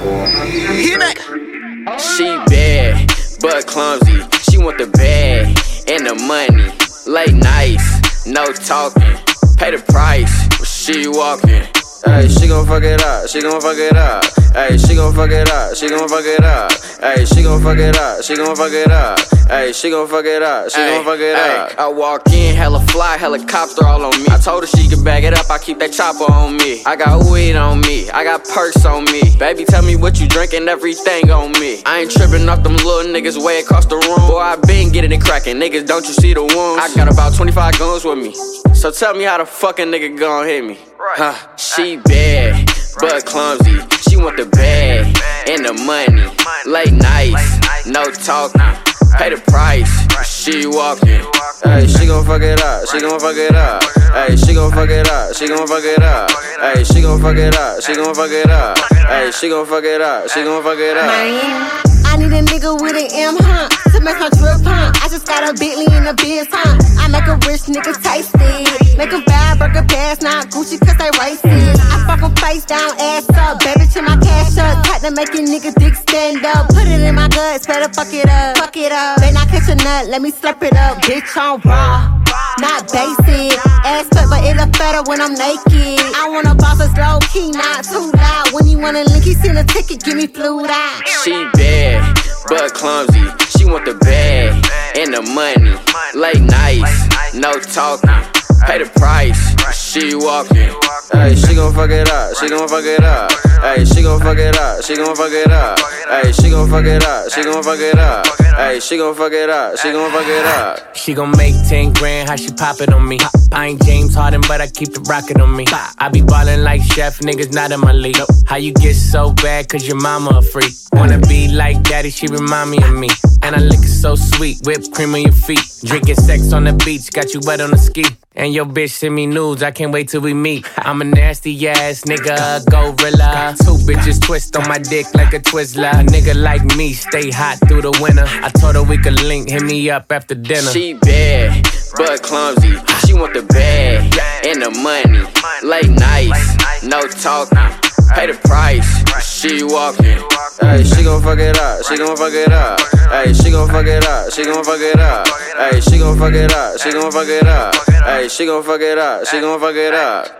Hit me. She bad, but clumsy. She want the bag and the money. Late nights, no talking. Pay the price when she walking. Hey, she gon' fuck it up, she gon' fuck it up. Hey, she gon' fuck it up, she gon' fuck it up. Hey, she gon' fuck it up, she gon' fuck it up. Hey, she gon' fuck it up, she gon' fuck it up. I walk in, hella fly, helicopter all on me. I told her she could bag it up, I keep that chopper on me. I got weed on me, I got perks on me. Baby, tell me what you drinking, everything on me. I ain't tripping off them little niggas way across the room. Boy, I been getting it cracking, niggas, don't you see the wounds? I got about 25 guns with me. So tell me how the fucking nigga gon' hit me. Huh, she bad, but clumsy. She want the bag and the money. Late nights, no talking. Pay the price, she walking. Hey, she gon' fuck it up, she gon' fuck it up. Hey, she gon' fuck it up, she gon' fuck it up. Hey, she gon' fuck it up, she gon' fuck it up. Hey, she gon' fuck it up, she gon' fuck it up. I need a nigga with an M, huh? To make my drip, huh? I just got a Bentley in the biz, huh? I make a rich nigga tasty. Make a bad burger pass, not Gucci, cause they racist. I fuck 'em face down, ass up. Baby, to my cash up. To make a nigga dick stand up. Put it in my guts, better fuck it up. Fuck it up. Then I catch a nut, let me slurp it up. Bitch, I'm raw. Not basic, ass but it look better when I'm naked. I wanna boss us low key, not too loud. When you wanna link, he send a ticket, give me fluid out. She bad, but clumsy. She want the bag and the money. Late nights, no talking. Pay the price, she walking. Hey, she gon' fuck it up, she gon' fuck it up. Hey, she gon' fuck it up, she gon' fuck it up. Hey, she gon' fuck it up, she gon' fuck it up. Hey, she gon' fuck it up, she gon' fuck it up. She gon' make 10 grand, how she pop it on me. I ain't James Harden, but I keep the rocket on me. I be ballin' like chef, niggas not in my league. How you get so bad, cause your mama a freak. Wanna be like daddy, she remind me of me. And I lick it so sweet, whipped cream on your feet. Drinking sex on the beach, got you wet on the ski. And your bitch send me nudes, I can't wait till we meet. I'm a nasty ass nigga, gorilla. Two bitches twist on my dick like a Twizzler. A nigga like me, stay hot through the winter. I told her we could link, hit me up after dinner. She bad, but clumsy. She want the bag and the money. Late nights, no talking. Pay the price, she walking. Hey, she gon' fuck it up, she gon' fuck it up. Hey, she gon' fuck it up, she gon' fuck it up. Hey, she gon' fuck it up, she gon' fuck it up. Hey, she gon' fuck it up, she gon' fuck it up.